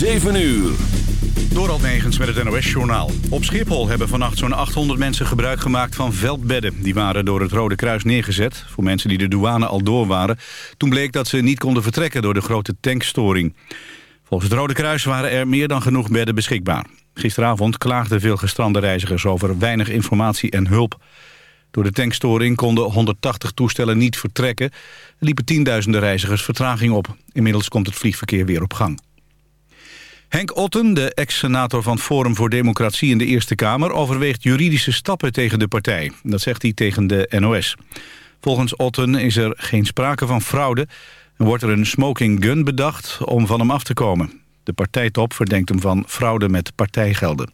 7 uur. Door Negens met het NOS-journaal. Op Schiphol hebben vannacht zo'n 800 mensen gebruik gemaakt van veldbedden. Die waren door het Rode Kruis neergezet voor mensen die de douane al door waren. Toen bleek dat ze niet konden vertrekken door de grote tankstoring. Volgens het Rode Kruis waren er meer dan genoeg bedden beschikbaar. Gisteravond klaagden veel gestrande reizigers over weinig informatie en hulp. Door de tankstoring konden 180 toestellen niet vertrekken. Er liepen tienduizenden reizigers vertraging op. Inmiddels komt het vliegverkeer weer op gang. Henk Otten, de ex-senator van Forum voor Democratie in de Eerste Kamer... overweegt juridische stappen tegen de partij. Dat zegt hij tegen de NOS. Volgens Otten is er geen sprake van fraude... en wordt er een smoking gun bedacht om van hem af te komen. De partijtop verdenkt hem van fraude met partijgelden.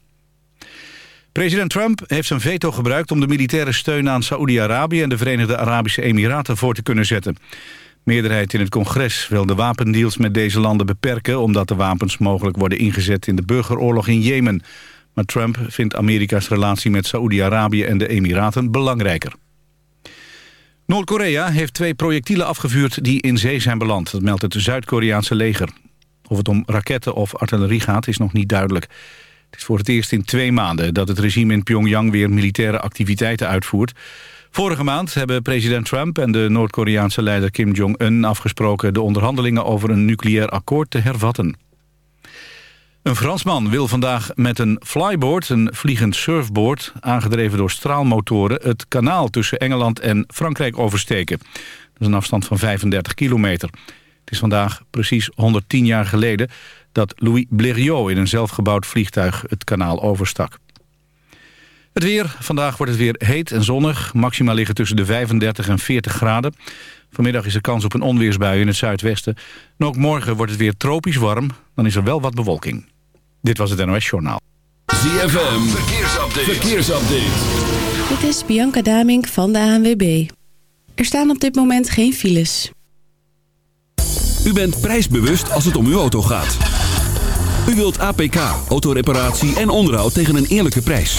President Trump heeft zijn veto gebruikt om de militaire steun aan Saoedi-Arabië... en de Verenigde Arabische Emiraten voor te kunnen zetten meerderheid in het congres wil de wapendeals met deze landen beperken... omdat de wapens mogelijk worden ingezet in de burgeroorlog in Jemen. Maar Trump vindt Amerika's relatie met Saoedi-Arabië en de Emiraten belangrijker. Noord-Korea heeft twee projectielen afgevuurd die in zee zijn beland. Dat meldt het Zuid-Koreaanse leger. Of het om raketten of artillerie gaat is nog niet duidelijk. Het is voor het eerst in twee maanden dat het regime in Pyongyang weer militaire activiteiten uitvoert. Vorige maand hebben president Trump en de Noord-Koreaanse leider Kim Jong-un afgesproken de onderhandelingen over een nucleair akkoord te hervatten. Een Fransman wil vandaag met een flyboard, een vliegend surfboard... aangedreven door straalmotoren, het kanaal tussen Engeland en Frankrijk oversteken. Dat is een afstand van 35 kilometer. Het is vandaag precies 110 jaar geleden dat Louis Blériot in een zelfgebouwd vliegtuig het kanaal overstak. Het weer. Vandaag wordt het weer heet en zonnig. Maxima liggen tussen de 35 en 40 graden. Vanmiddag is er kans op een onweersbui in het zuidwesten. En ook morgen wordt het weer tropisch warm. Dan is er wel wat bewolking. Dit was het NOS Journaal. ZFM. Verkeersupdate. Verkeersupdate. Dit is Bianca Damink van de ANWB. Er staan op dit moment geen files. U bent prijsbewust als het om uw auto gaat. U wilt APK, autoreparatie en onderhoud tegen een eerlijke prijs.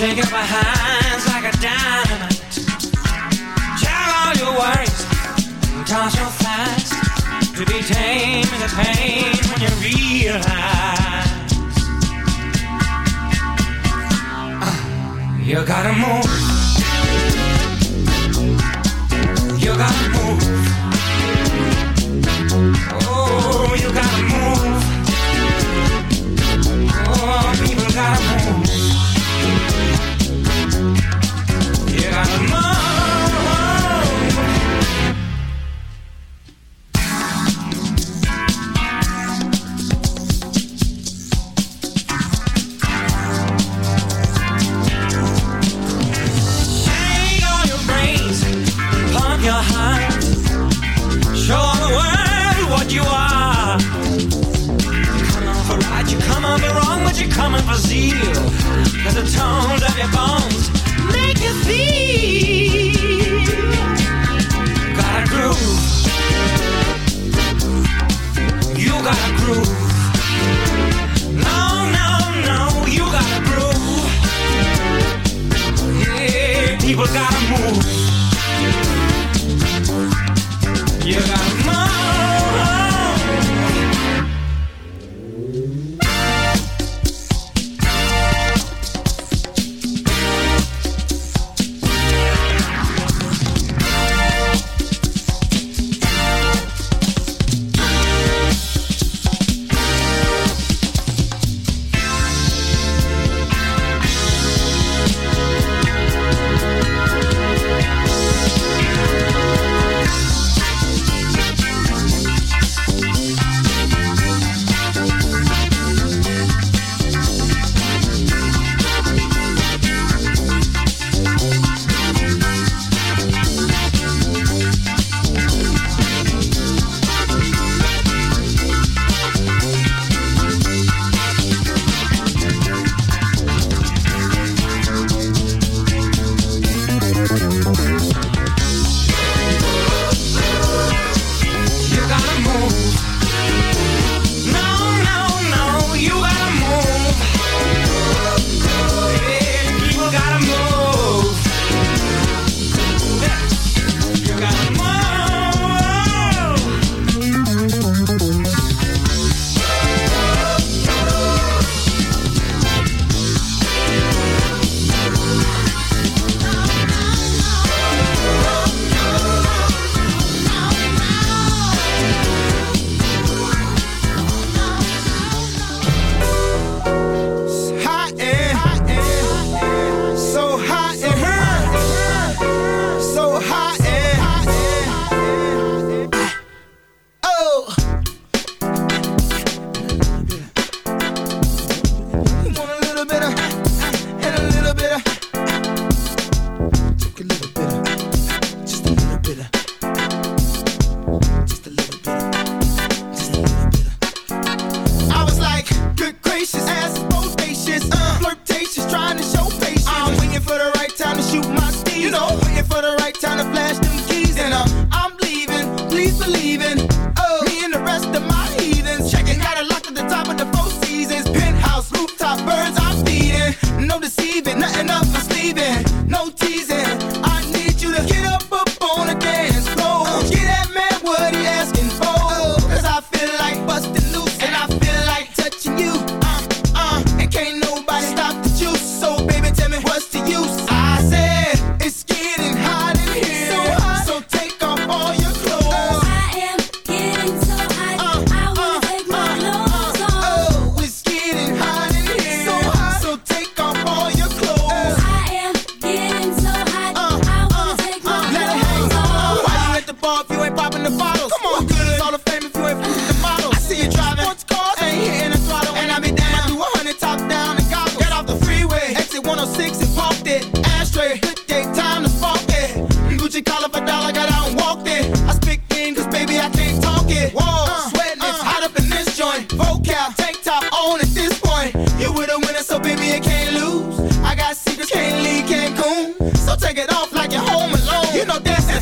Shake up my hands like a dynamite. Tell all your worries and toss your fast. To be tame is a pain when you realize. Uh, you gotta move. You gotta move. Oh, for zeal. Cause the tones of your bones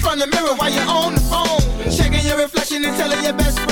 front the mirror while you're on the phone. Checking your reflection and telling your best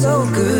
so good.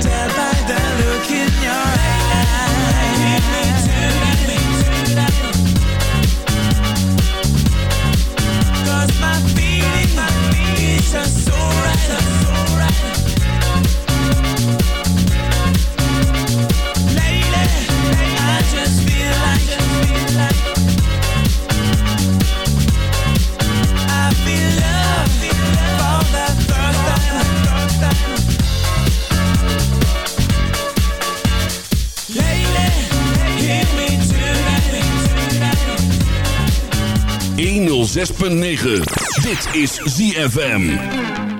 dead by then 6.9. Dit is ZFM.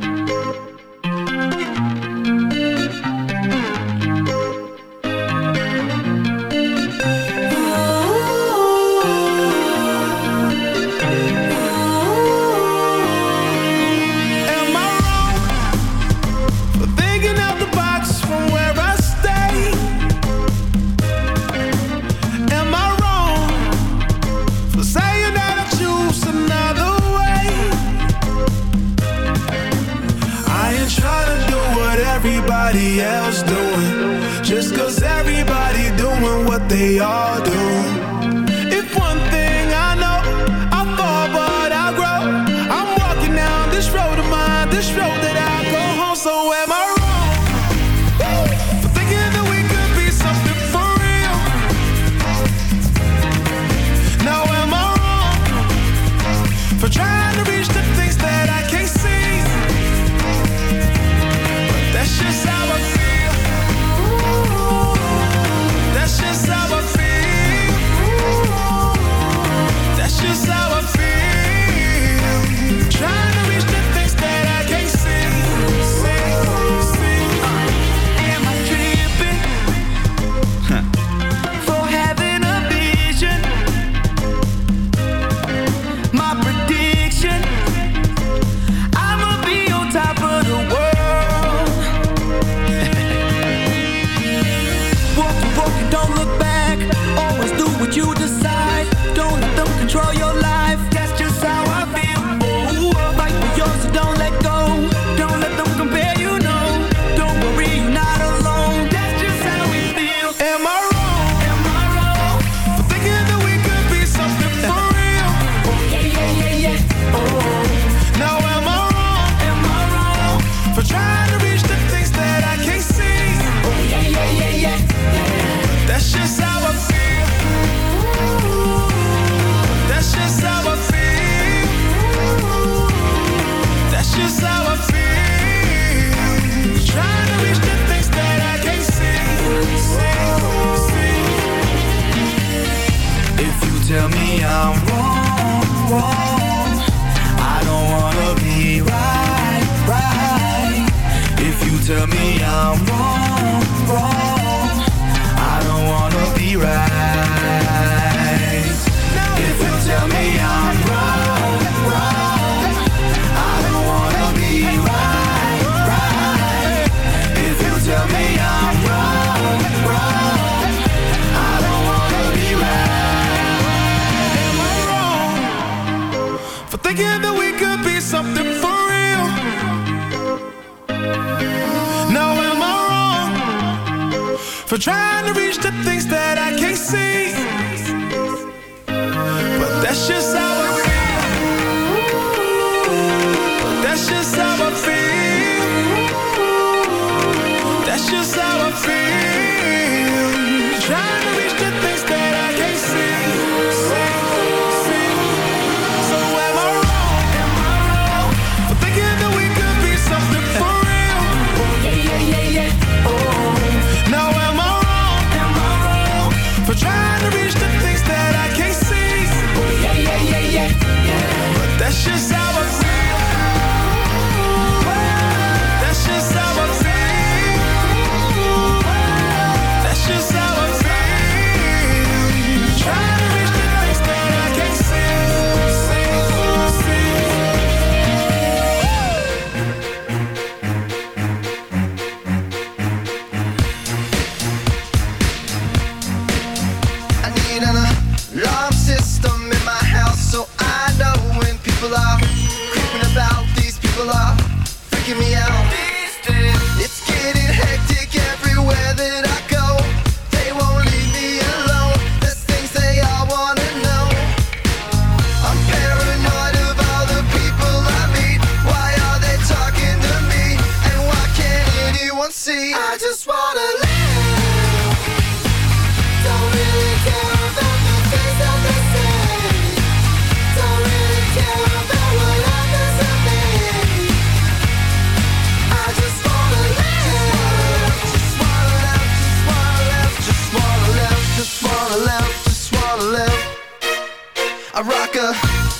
for trying to reach the things that I can't see. But that's just how precious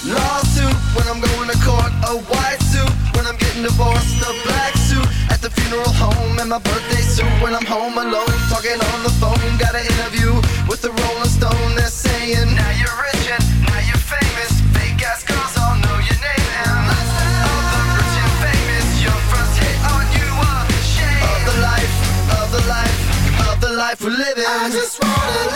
Lawsuit when I'm going to court, a white suit when I'm getting divorced, a black suit at the funeral home, and my birthday suit when I'm home alone, talking on the phone. Got an interview with the Rolling Stone, they're saying, Now you're rich and now you're famous. Fake ass girls all know your name and of the rich and famous. Your first hit on you, a shame of the life, of the life, of the life we're living. I just wanna.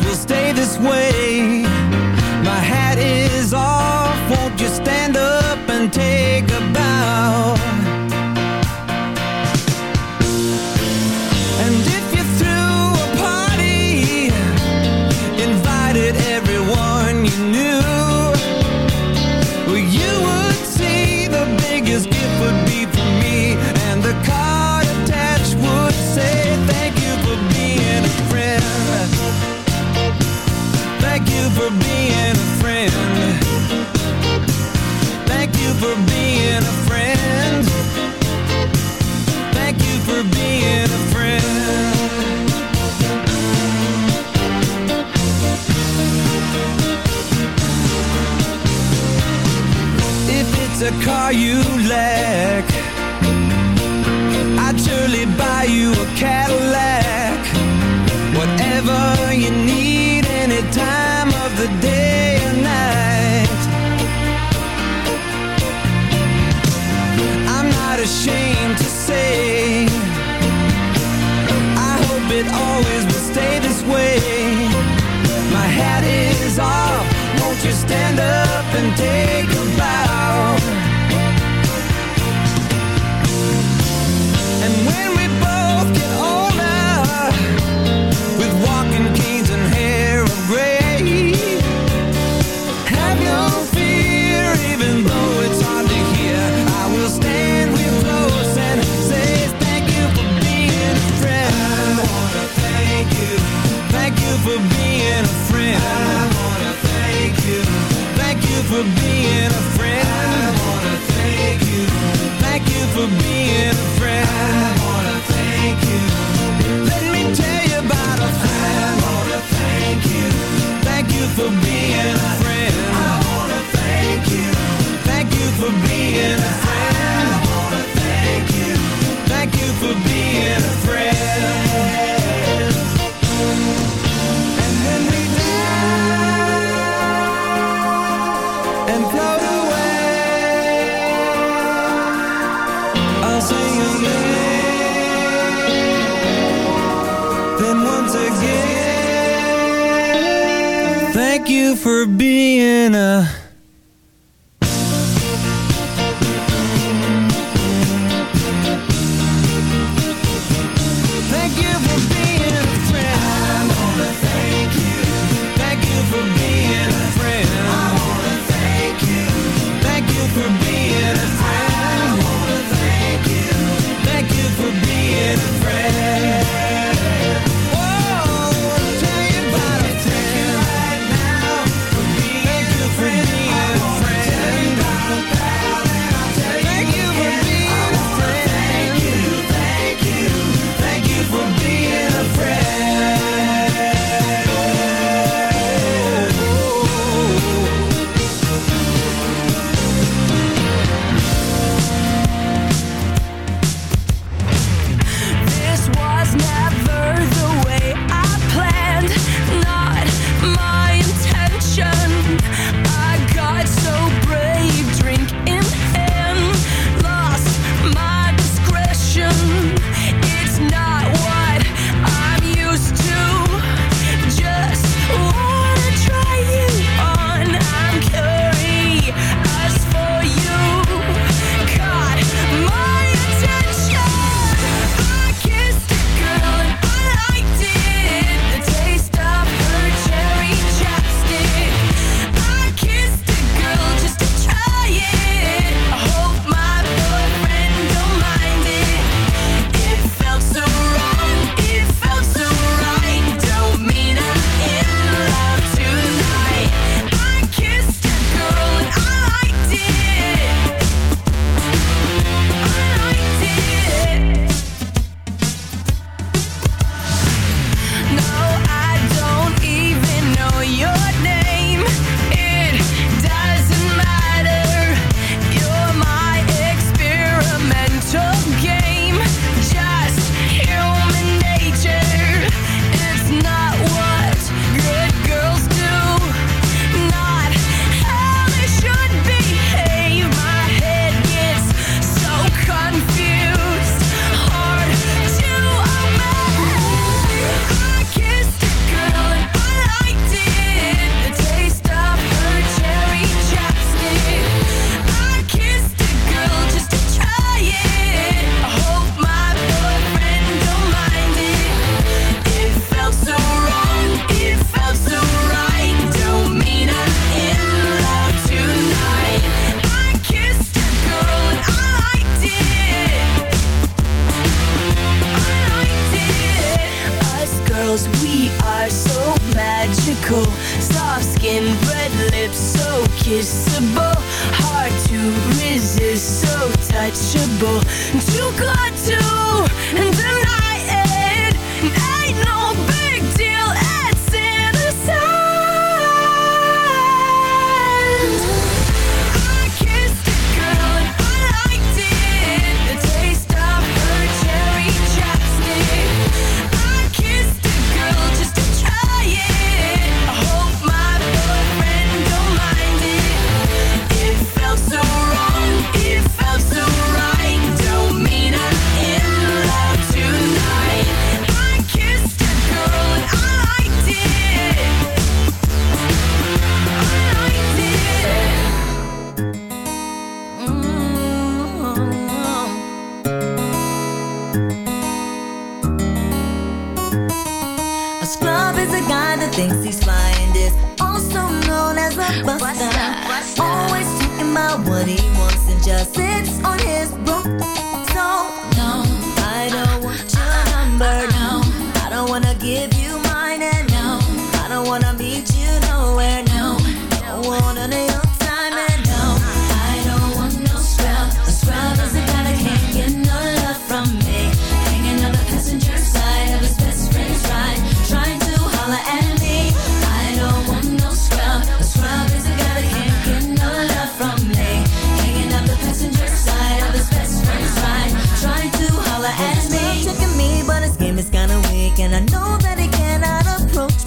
car you left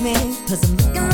me, cause I'm looking